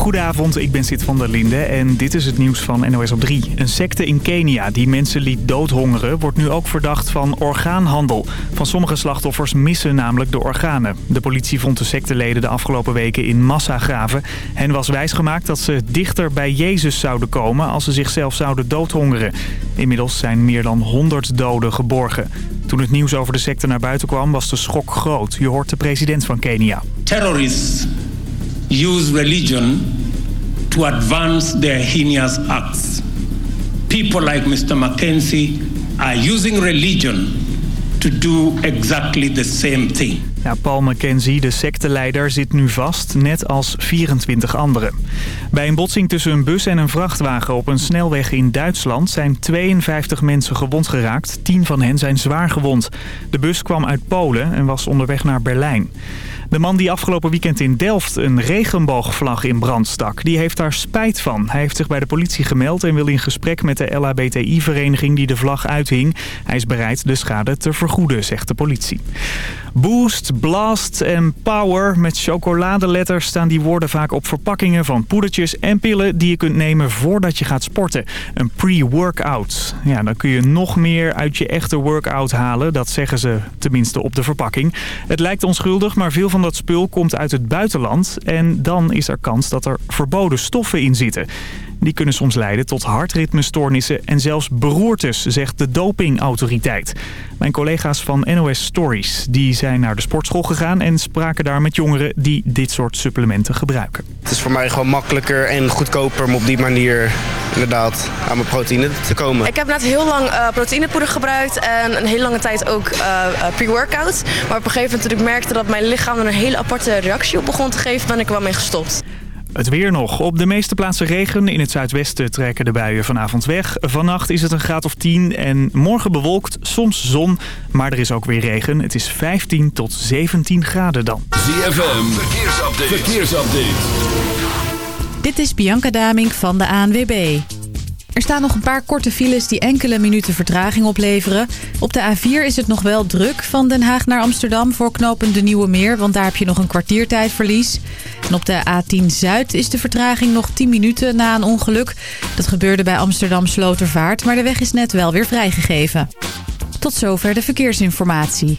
Goedenavond, ik ben Sid van der Linde en dit is het nieuws van NOS op 3. Een secte in Kenia die mensen liet doodhongeren wordt nu ook verdacht van orgaanhandel. Van sommige slachtoffers missen namelijk de organen. De politie vond de secteleden de afgelopen weken in massagraven. Hen was wijsgemaakt dat ze dichter bij Jezus zouden komen als ze zichzelf zouden doodhongeren. Inmiddels zijn meer dan 100 doden geborgen. Toen het nieuws over de secte naar buiten kwam was de schok groot. Je hoort de president van Kenia. Terrorists use religion to advance their heinous acts. People like Mr. Mackenzie are using religion to do exactly the same thing. Ja, Paul McKenzie, de secteleider, zit nu vast, net als 24 anderen. Bij een botsing tussen een bus en een vrachtwagen op een snelweg in Duitsland... zijn 52 mensen gewond geraakt. 10 van hen zijn zwaar gewond. De bus kwam uit Polen en was onderweg naar Berlijn. De man die afgelopen weekend in Delft een regenboogvlag in brand stak... die heeft daar spijt van. Hij heeft zich bij de politie gemeld en wil in gesprek met de LHBTI-vereniging die de vlag uithing. Hij is bereid de schade te vergoeden, zegt de politie. Boost, Blast en Power. Met chocoladeletters staan die woorden vaak op verpakkingen van poedertjes en pillen die je kunt nemen voordat je gaat sporten. Een pre-workout. Ja, dan kun je nog meer uit je echte workout halen. Dat zeggen ze tenminste op de verpakking. Het lijkt onschuldig, maar veel van dat spul komt uit het buitenland. En dan is er kans dat er verboden stoffen in zitten. Die kunnen soms leiden tot hartritmestoornissen en zelfs beroertes, zegt de dopingautoriteit. Mijn collega's van NOS Stories die zijn naar de sportschool gegaan en spraken daar met jongeren die dit soort supplementen gebruiken. Het is voor mij gewoon makkelijker en goedkoper om op die manier inderdaad aan mijn proteïne te komen. Ik heb net heel lang uh, proteïnepoeder gebruikt en een hele lange tijd ook uh, pre-workout. Maar op een gegeven moment toen ik merkte dat mijn lichaam er een hele aparte reactie op begon te geven, ben ik er wel mee gestopt. Het weer nog. Op de meeste plaatsen regen. In het zuidwesten trekken de buien vanavond weg. Vannacht is het een graad of 10 en morgen bewolkt, soms zon. Maar er is ook weer regen. Het is 15 tot 17 graden dan. ZFM, verkeersupdate. verkeersupdate. Dit is Bianca Damink van de ANWB. Er staan nog een paar korte files die enkele minuten vertraging opleveren. Op de A4 is het nog wel druk van Den Haag naar Amsterdam voor knooppunt de Nieuwe Meer. Want daar heb je nog een kwartiertijdverlies. En op de A10 Zuid is de vertraging nog 10 minuten na een ongeluk. Dat gebeurde bij Amsterdam Slotervaart, maar de weg is net wel weer vrijgegeven. Tot zover de verkeersinformatie.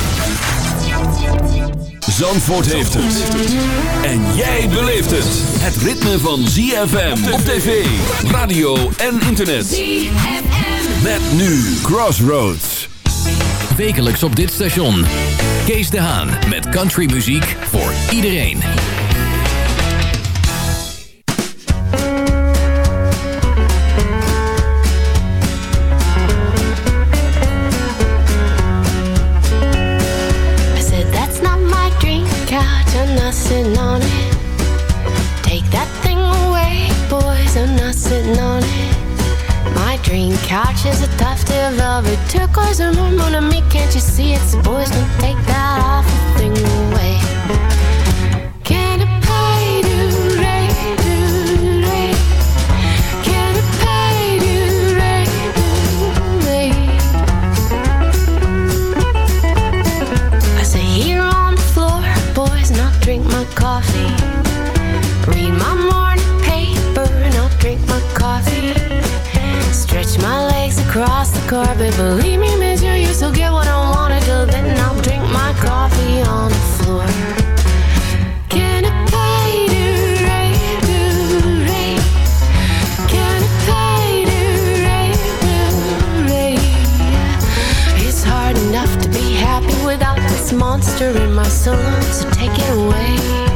Zandvoort heeft het. En jij beleeft het. Het ritme van ZFM op tv, radio en internet. ZFM. Met nu Crossroads. Wekelijks op dit station. Kees de Haan met countrymuziek voor iedereen. Dream couch is a tuft of velvet turquoise and hormone on me. Can't you see it's boys? Don't take that awful thing away. Can? Can I say here on the floor, boys, I'll drink my coffee. Read my carpet. Believe me, miss, you used to get what I wanted. Till then, I'll drink my coffee on the floor. It's hard enough to be happy without this monster in my soul. So take it away.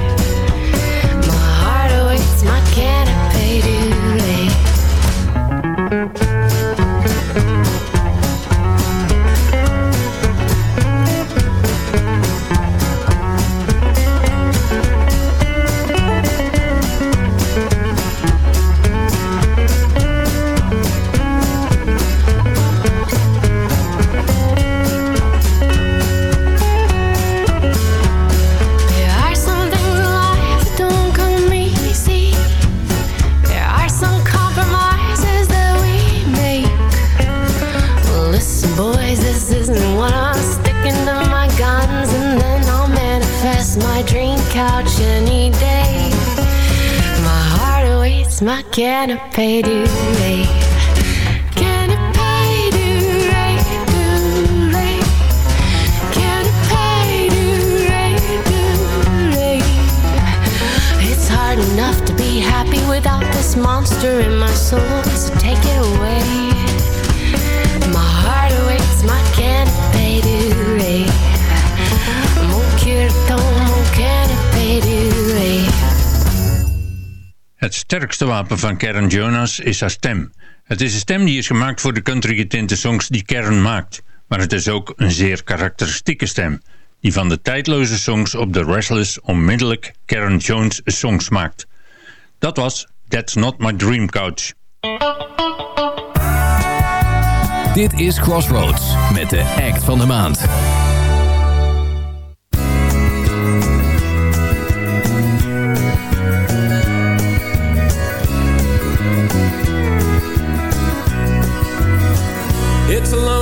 To be happy without this monster in my soul. Sterkste wapen van Karen Jonas is haar stem. Het is een stem die is gemaakt voor de country getinte songs die Karen maakt. Maar het is ook een zeer karakteristieke stem. Die van de tijdloze songs op The Restless onmiddellijk Karen Jones songs maakt. Dat was That's Not My Dream Couch. Dit is Crossroads met de act van de maand.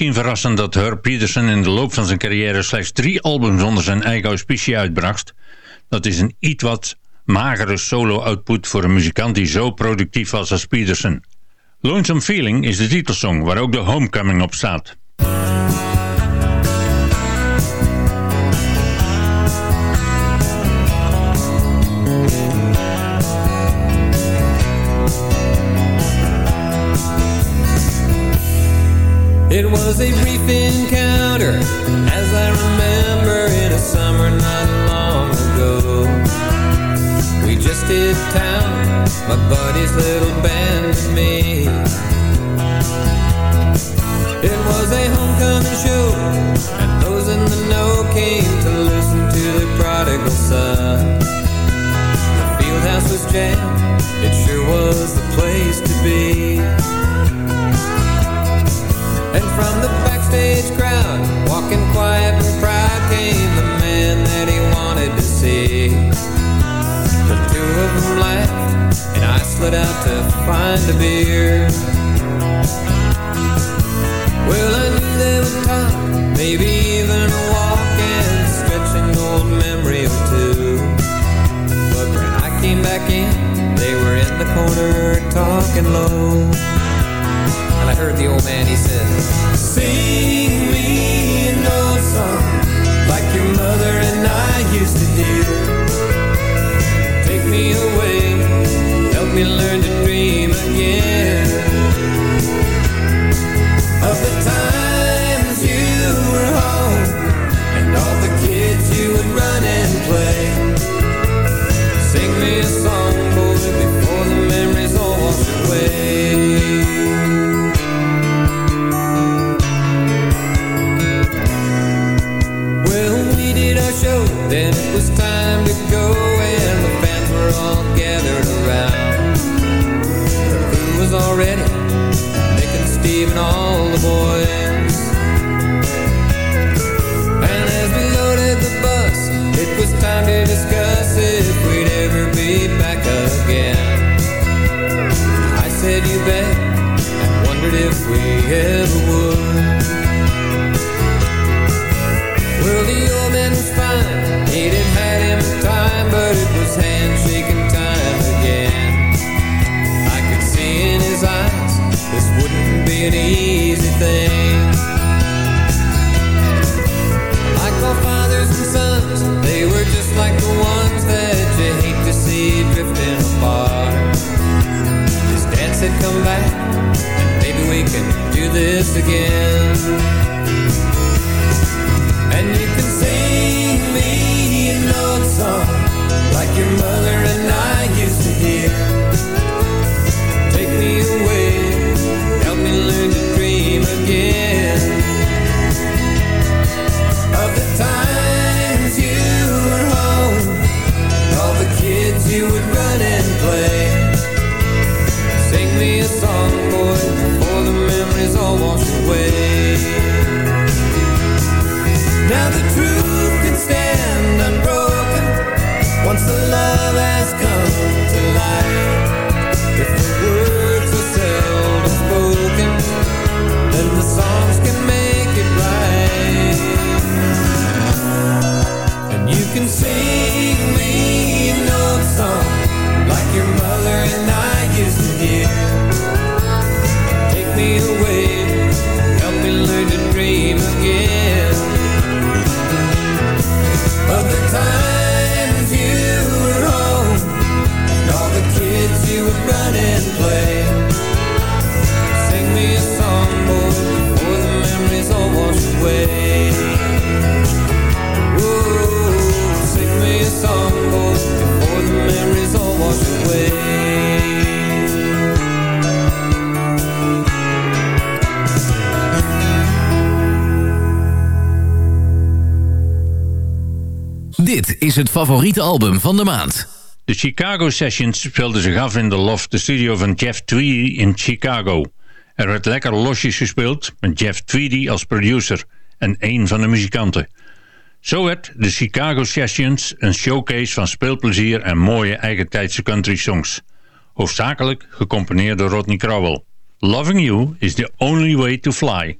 misschien verrassend dat Herb Peterson in de loop van zijn carrière slechts drie albums onder zijn eigen auspicie uitbracht. Dat is een iets wat magere solo-output voor een muzikant die zo productief was als Peterson. Lonesome Feeling is de titelsong waar ook de Homecoming op staat. It was a brief encounter, as I remember, in a summer not long ago. We just hit town, my buddy's little band and me. It was a homecoming show, and those in the know came to listen to the prodigal son. The field house was jammed, backstage crowd, walking quiet and proud, came the man that he wanted to see. The two of them laughed, and I slid out to find a beer. Well, I knew they would talk, maybe even walk and stretch an old memory or two. But when I came back in, they were in the corner talking low. I heard the old man, he said, Sing me an old song like your mother and I used to hear. Take me away, help me learn to dream again. favoriete album van de maand. De Chicago Sessions speelden zich af in de loft, de studio van Jeff Tweedy in Chicago. Er werd lekker losjes gespeeld met Jeff Tweedy als producer en een van de muzikanten. Zo werd de Chicago Sessions een showcase van speelplezier en mooie eigentijdse country songs. Hoofdzakelijk gecomponeerd door Rodney Crowell. Loving You is the only way to fly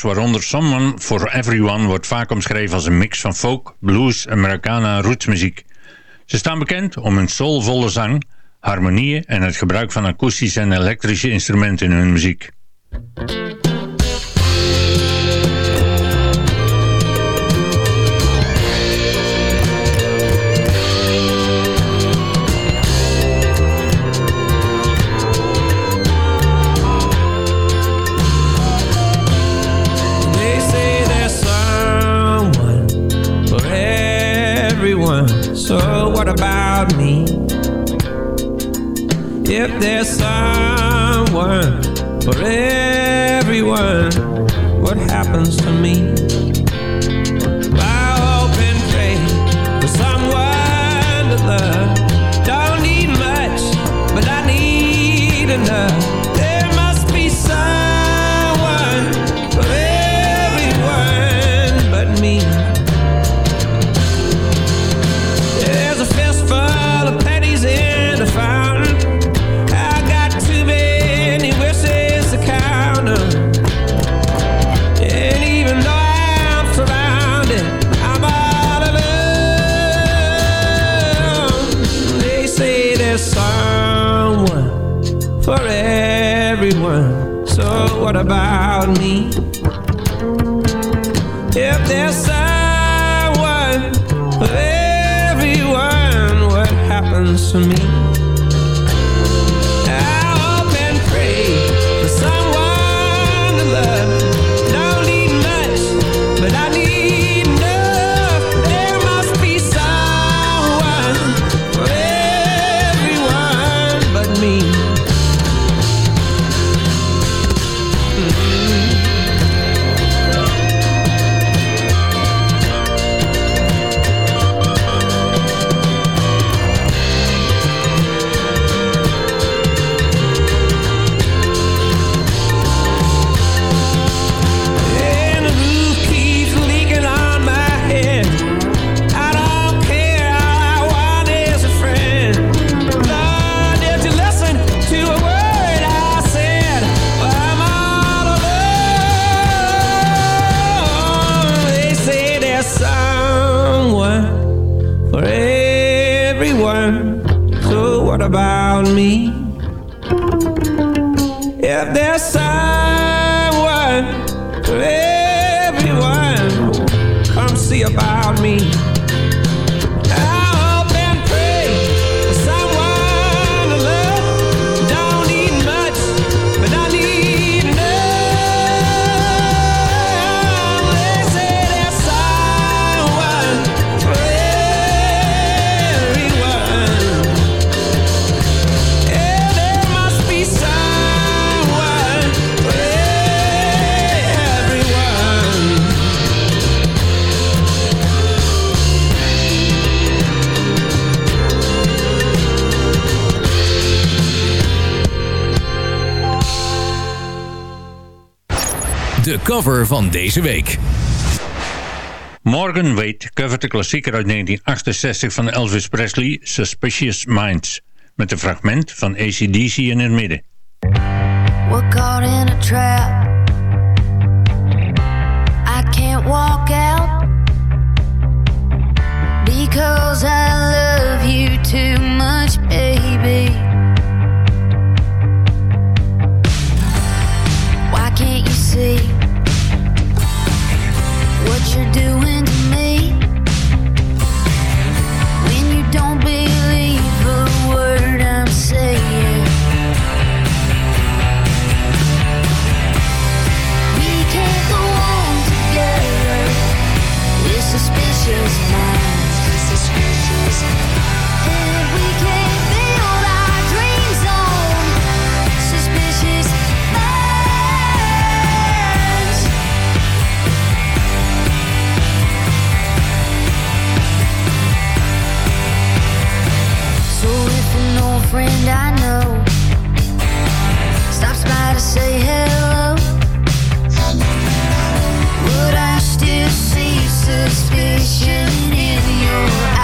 Waaronder Someone for Everyone, wordt vaak omschreven als een mix van folk, blues, Americana en rootsmuziek. Ze staan bekend om hun soulvolle zang, harmonieën en het gebruik van akoestische en elektrische instrumenten in hun muziek. So what about me? If there's someone for everyone, what happens to me? I hope and pray for someone to love. Don't need much, but I need enough. Cover van deze week. Morgan Wade covert de klassieker uit 1968 van Elvis Presley, Suspicious Minds, met een fragment van ACDC in het midden. We're caught in a trap. I can't walk out because I love you too much, baby. friend I know stops by to say hello, would I still see suspicion in your eyes?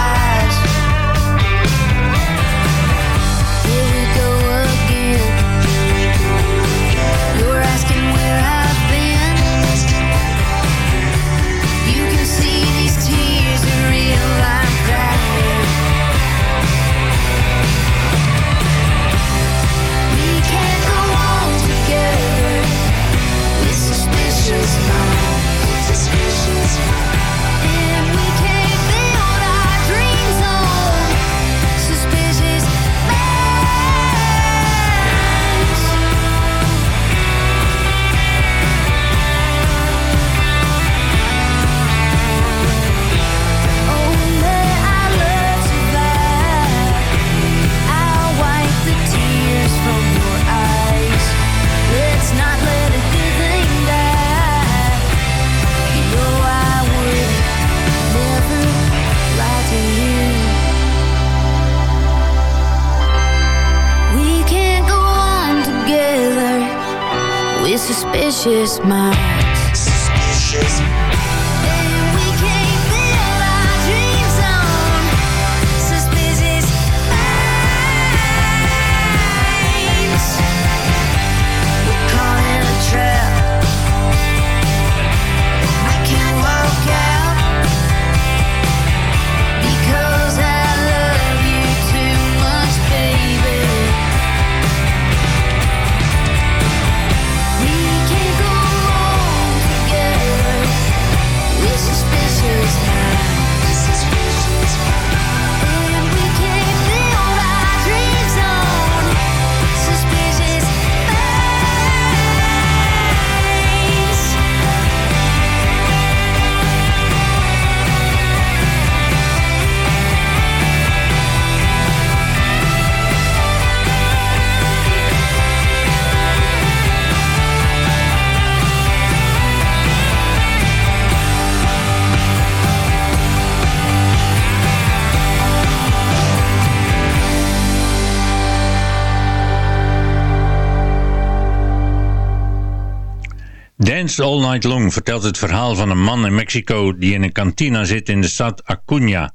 Dance All Night Long vertelt het verhaal van een man in Mexico die in een kantina zit in de stad Acuña.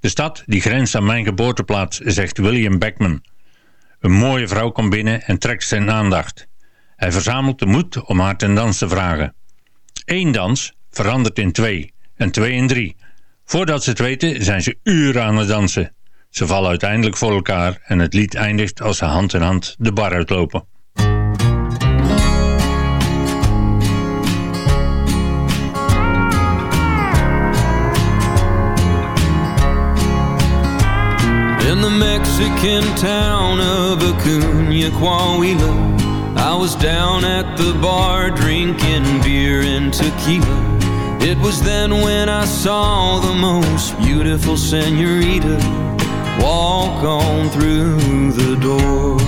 De stad die grenst aan mijn geboorteplaats, zegt William Beckman. Een mooie vrouw komt binnen en trekt zijn aandacht. Hij verzamelt de moed om haar ten dans te vragen. Eén dans verandert in twee en twee in drie. Voordat ze het weten zijn ze uren aan het dansen. Ze vallen uiteindelijk voor elkaar en het lied eindigt als ze hand in hand de bar uitlopen. The Mexican town of Acuna, Coahuila, I was down at the bar drinking beer and tequila. It was then when I saw the most beautiful senorita walk on through the door.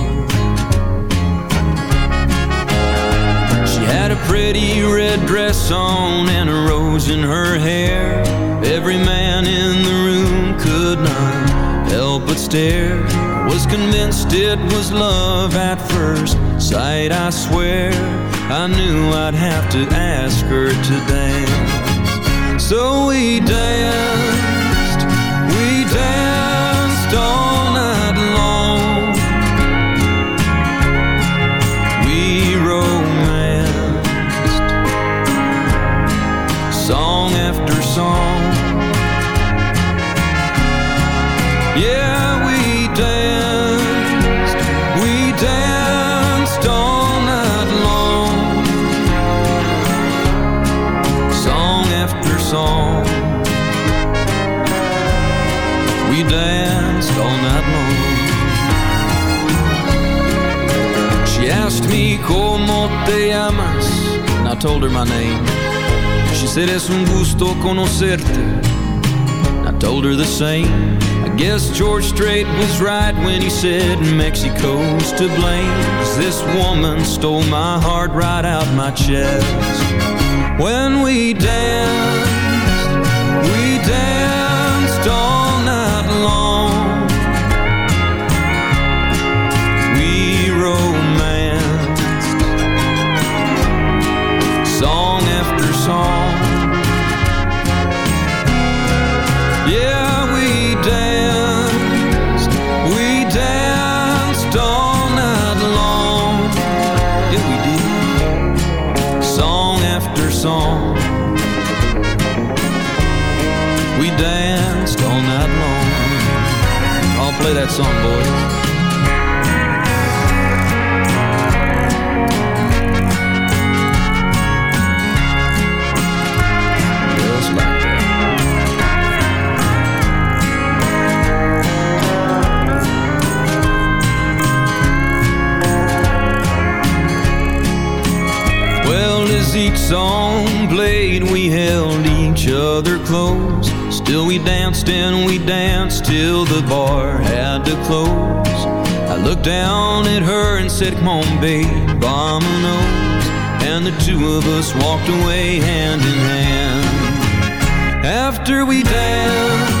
She had a pretty red dress on and a rose in her hair. Every man in the room could not help but stare. Was convinced it was love at first sight, I swear. I knew I'd have to ask her to dance. So we danced, we danced all night long. We romanced, song after song. ¿Cómo te llamas? And I told her my name. She said, Es un gusto conocerte. I told her the same. Guess George Strait was right when he said Mexico's to blame. 'Cause this woman stole my heart right out my chest. When we danced, that song, boys. each song played, we held each other close. Still we danced and we danced till the bar had to close. I looked down at her and said, come on, babe, vamonos. And the two of us walked away hand in hand. After we danced,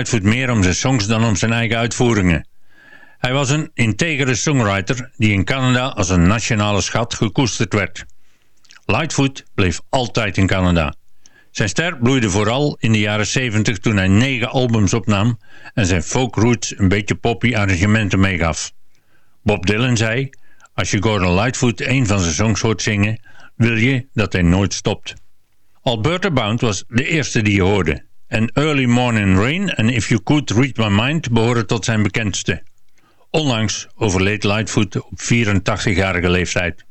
Lightfoot meer om zijn songs dan om zijn eigen uitvoeringen. Hij was een integere songwriter die in Canada als een nationale schat gekoesterd werd. Lightfoot bleef altijd in Canada. Zijn ster bloeide vooral in de jaren 70 toen hij negen albums opnam en zijn folk roots een beetje poppy arrangementen meegaf. Bob Dylan zei, als je Gordon Lightfoot een van zijn songs hoort zingen, wil je dat hij nooit stopt. Alberta Bound was de eerste die je hoorde. En Early Morning Rain en If You Could Read My Mind behoren tot zijn bekendste. Onlangs overleed Lightfoot op 84-jarige leeftijd.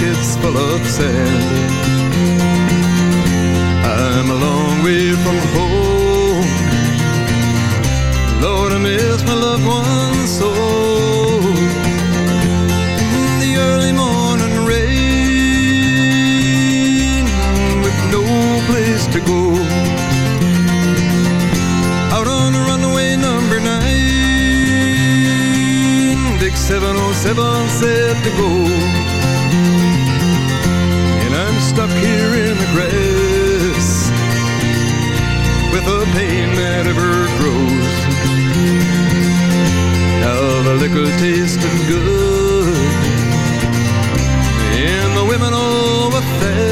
Pockets full of sand. I'm a long way from home. Lord, I miss my loved ones so. The early morning rain with no place to go. Out on the runway number nine, Big 707 said to go. Stuck here in the grass with a pain that ever grows. Now the liquor tasted good, and the women all were fast.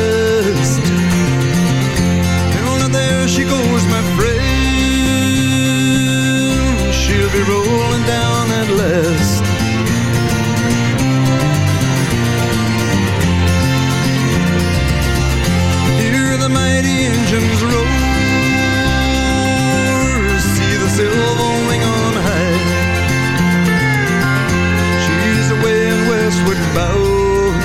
Engines roar. See the silver wing on high. She's away and westward bound.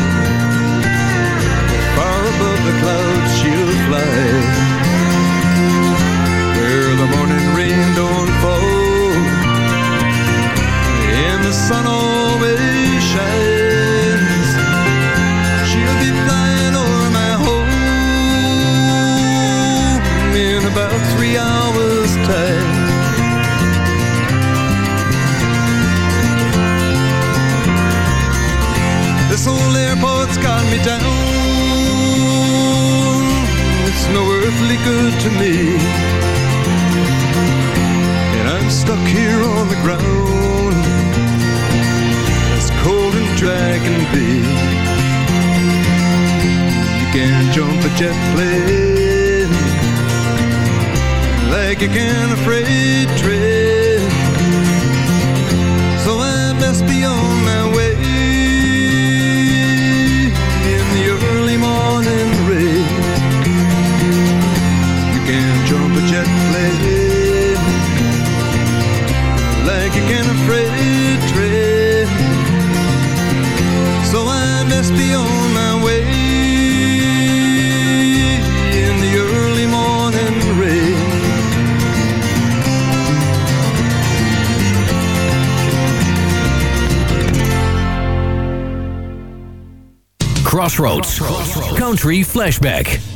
Far above the clouds she'll fly. Where the morning rain don't fall. And the sun always shines. Got me down. It's no earthly good to me. And I'm stuck here on the ground. As cold and dry can be. You can't jump a jet plane like you can a freight train. Jet plane like you can a freight train. So I be on my way in the early morning rain. Crossroads. Country Flashback.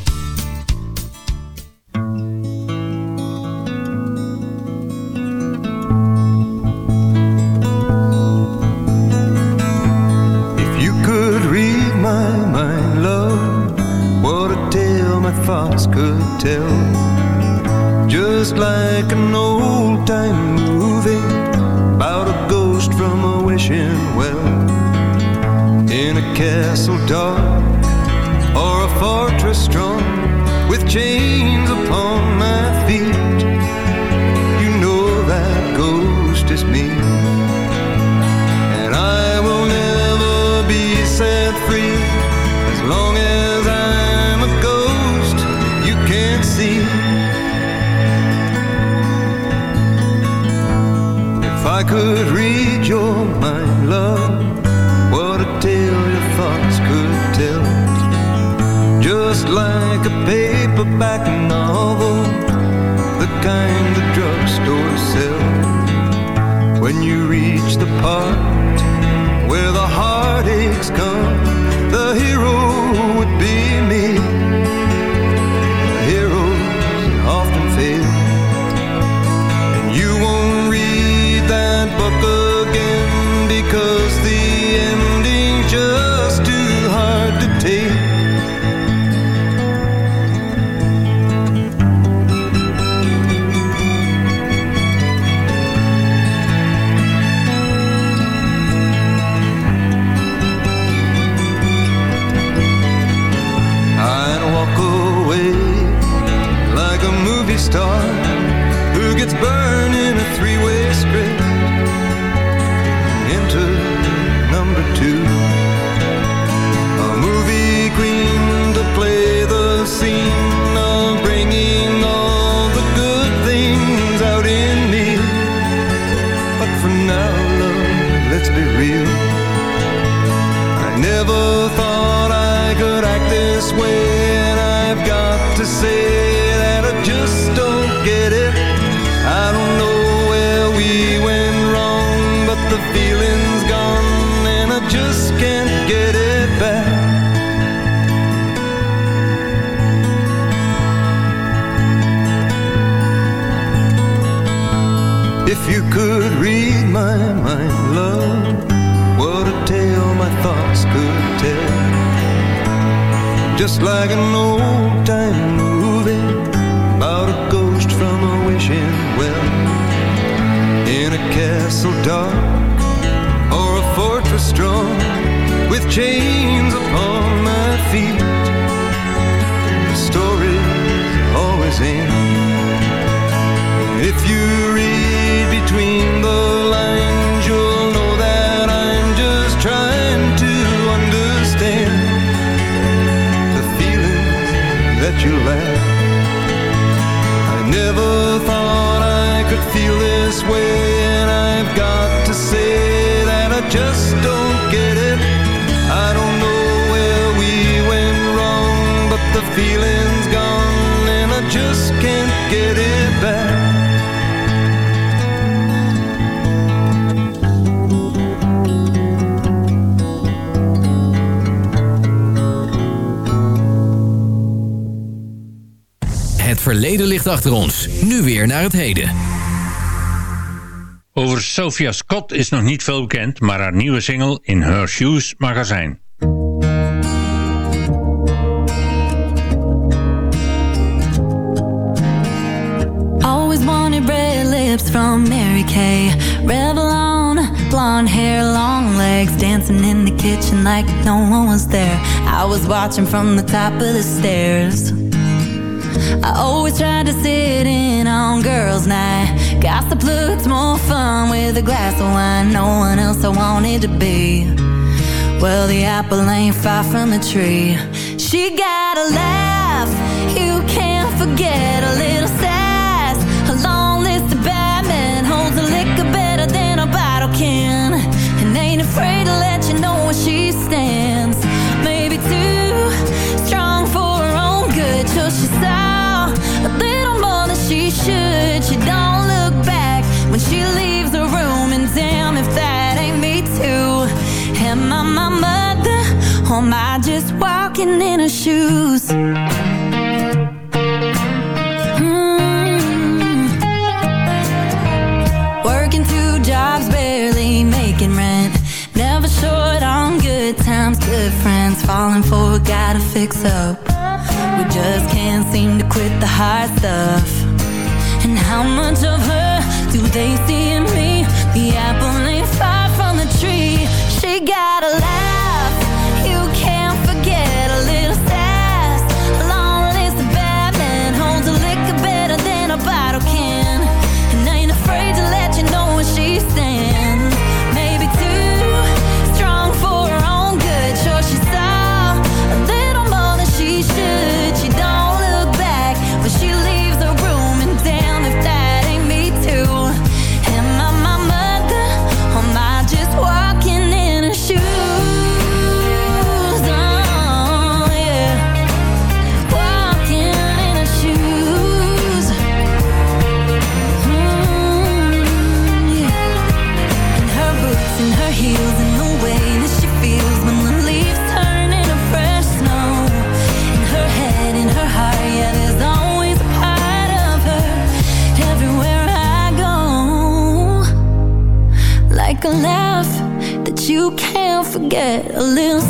This way, and I've got to say that I just don't get it. I don't know where we went wrong, but the feeling's gone, and I just can't get it back. Het verleden ligt achter ons. Nu weer naar het heden. Over Sophia Scott is nog niet veel bekend, maar haar nieuwe single In Her Shoes magazijn. Always wanted red lips from Mary Kay. Revlon, blonde hair, long legs, dancing in the kitchen like no one was there. I was watching from the top of the stairs. I always tried to sit in on girls' night. Gossip looks more fun with a glass of wine. No one else I wanted to be. Well, the apple ain't far from the tree. She got a laugh, you can't forget a little sass. A long list of bad men holds a liquor better than a bottle can. And ain't afraid to let you know where she stands. My mother, or am I just walking in her shoes? Mm. Working two jobs, barely making rent. Never short on good times, good friends. Falling for a guy to fix up. We just can't seem to quit the hard stuff. And how much of her do they see in me? The apple tree. She got a laugh, can't a little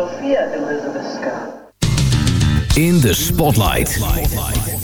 Sophia Elizabeth Scott. In the Spotlight. spotlight.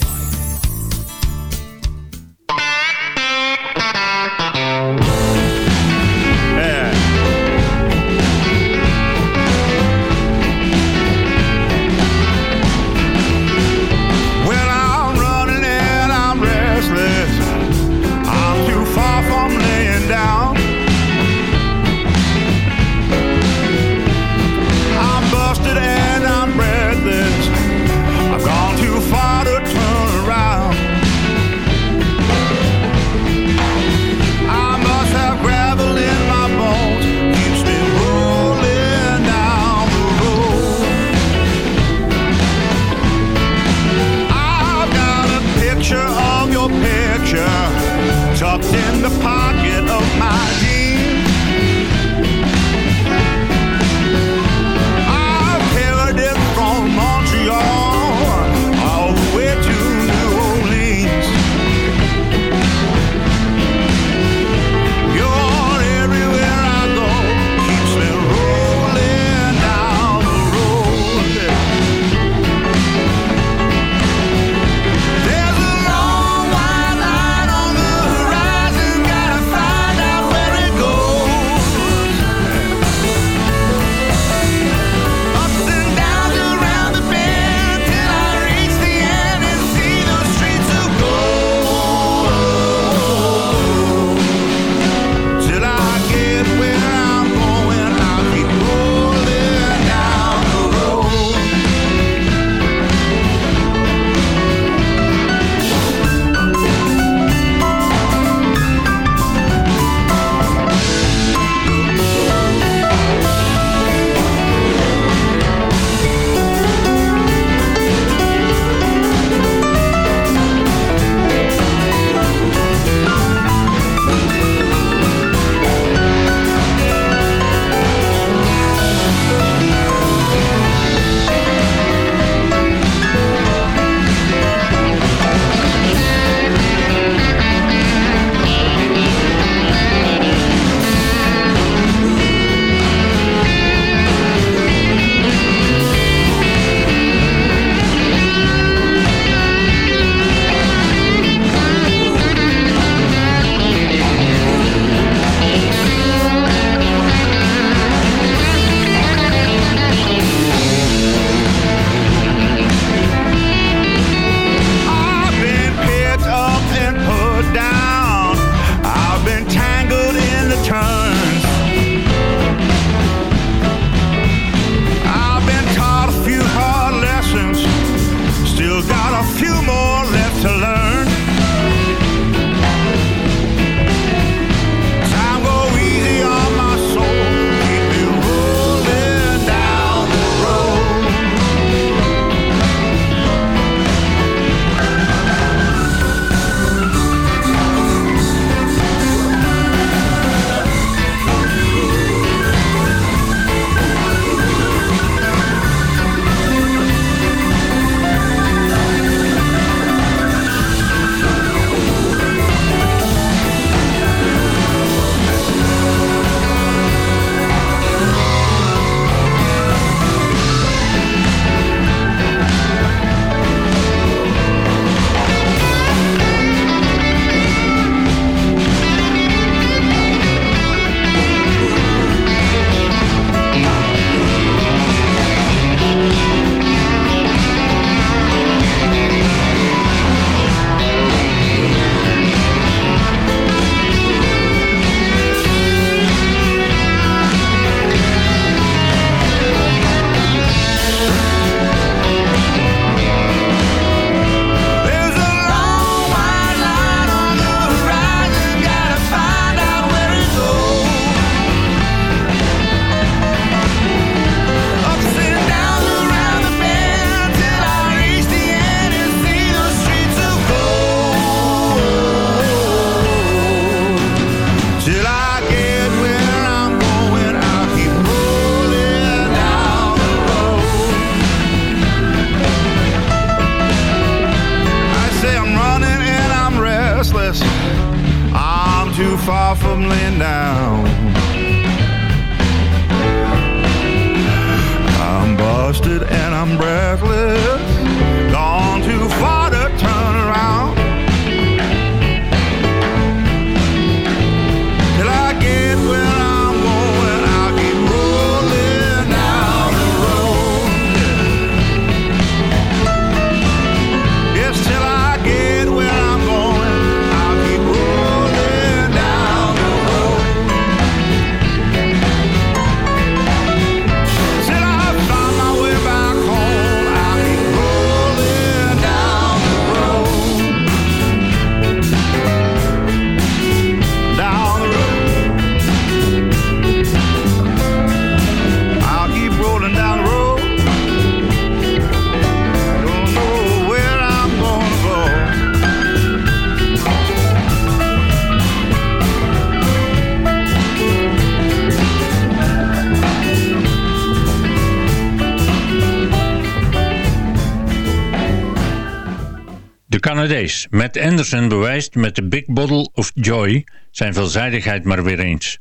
Canadees Matt Anderson bewijst met de Big Bottle of Joy zijn veelzijdigheid maar weer eens.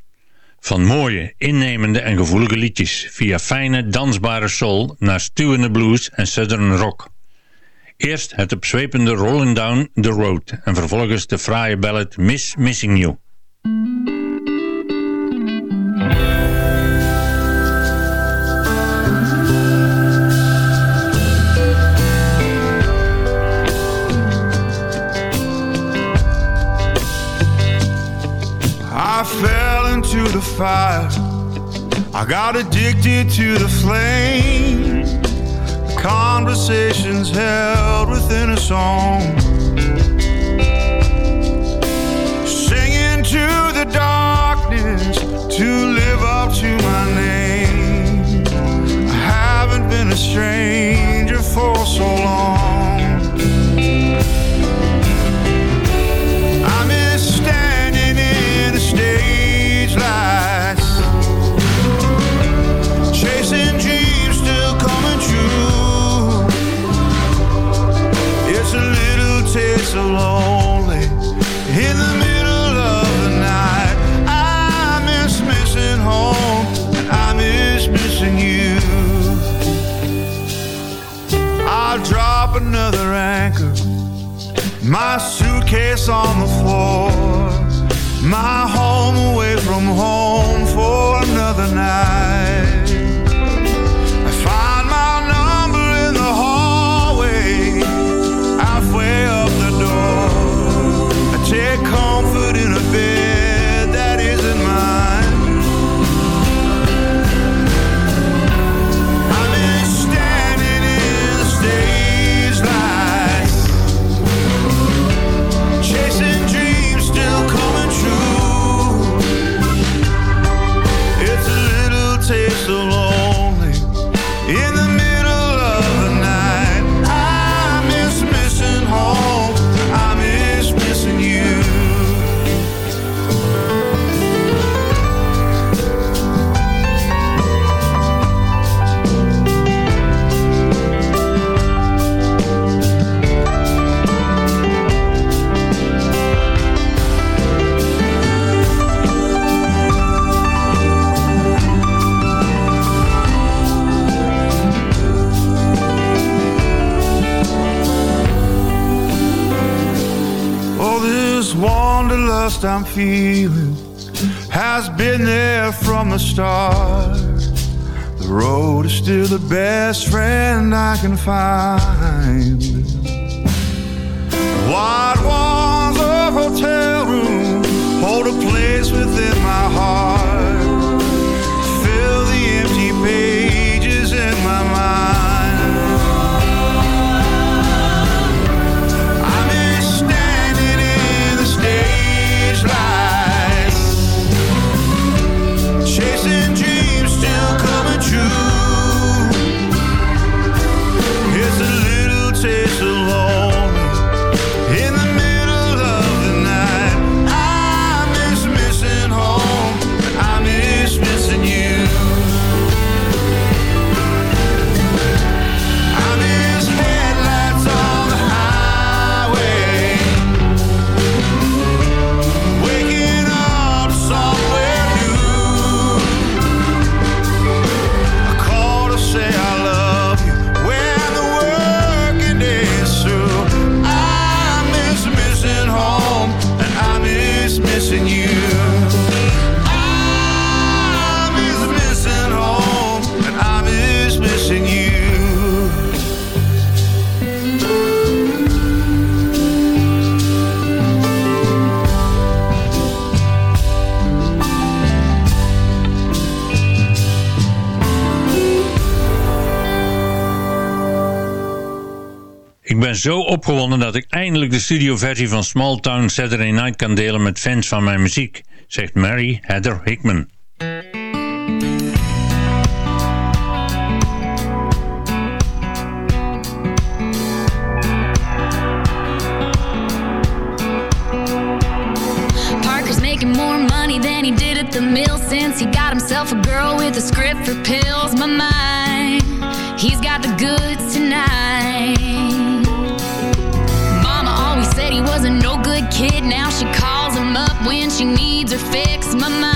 Van mooie, innemende en gevoelige liedjes via fijne, dansbare soul naar stuwende blues en southern rock. Eerst het opzwepende Rolling Down the Road en vervolgens de fraaie ballad Miss Missing You. The fire. I got addicted to the flame. Conversations held within a song. Singing to the darkness to live up to my name. I haven't been a stranger for so long. Lonely in the middle of the night. I miss missing home, and I miss missing you. I'll drop another anchor. My suitcase on the floor. My home away from home for another night. I'm feeling has been there from the start. The road is still the best friend I can find. Wide walls of hotel room hold a place within de studioversie van Small Town Saturday Night kan delen met fans van mijn muziek, zegt Mary Heather Hickman. She needs her fix. My mind,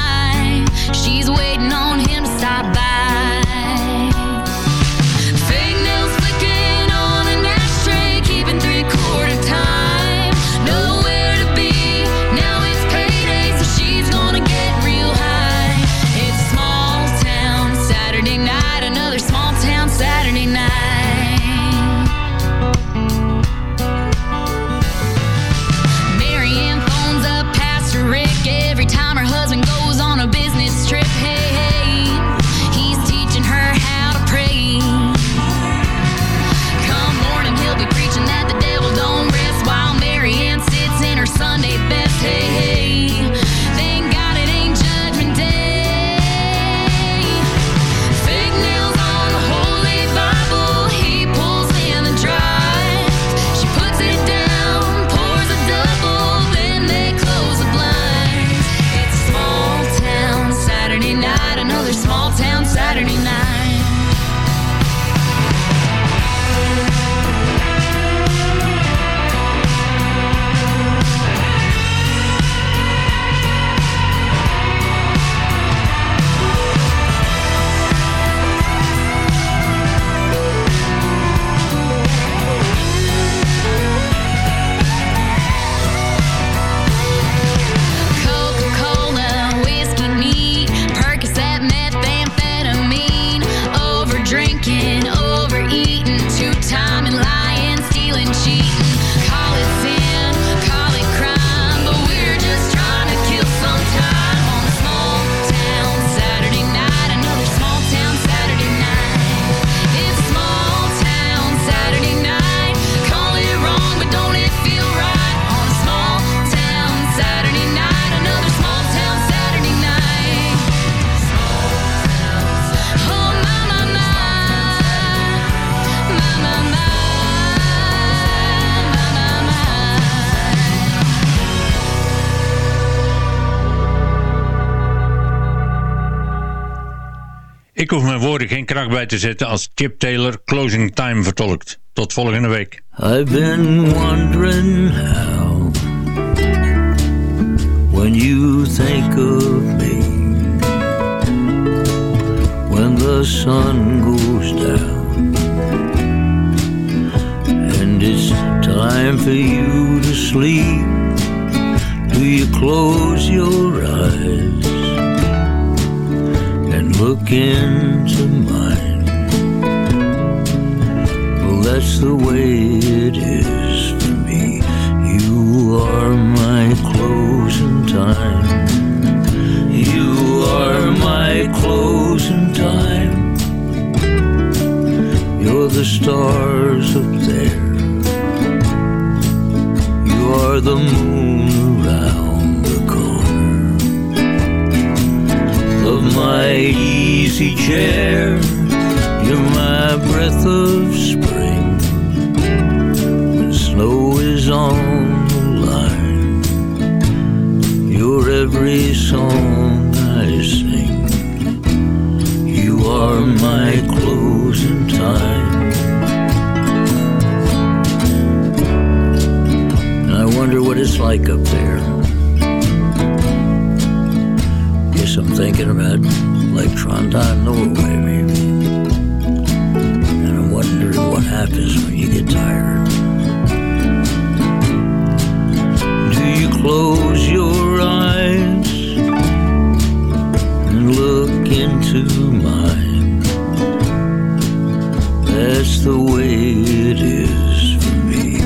Ik hoef mijn woorden geen kracht bij te zetten als Chip Taylor Closing Time vertolkt. Tot volgende week. I've been wondering how when you think of me when the sun goes down and it's time for you to sleep do you close your eyes look into mine well, that's the way it is for me. You are my closing time. You are my closing time. You're the stars up there. You are the moon around of my easy chair. You're my breath of spring when snow is on the line. You're every song I sing. You are my closing time. And I wonder what it's like up there. Guess I'm thinking about Lake Trondheim, Norway, maybe. And I'm wondering what happens when you get tired. Do you close your eyes and look into mine? That's the way it is for me.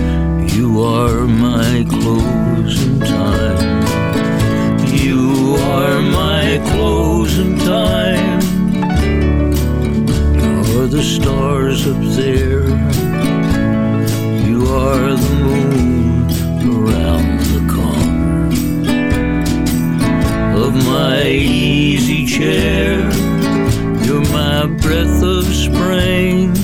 You are my closing time. Closing time. You're the stars up there. You are the moon around the corner of my easy chair. You're my breath of spring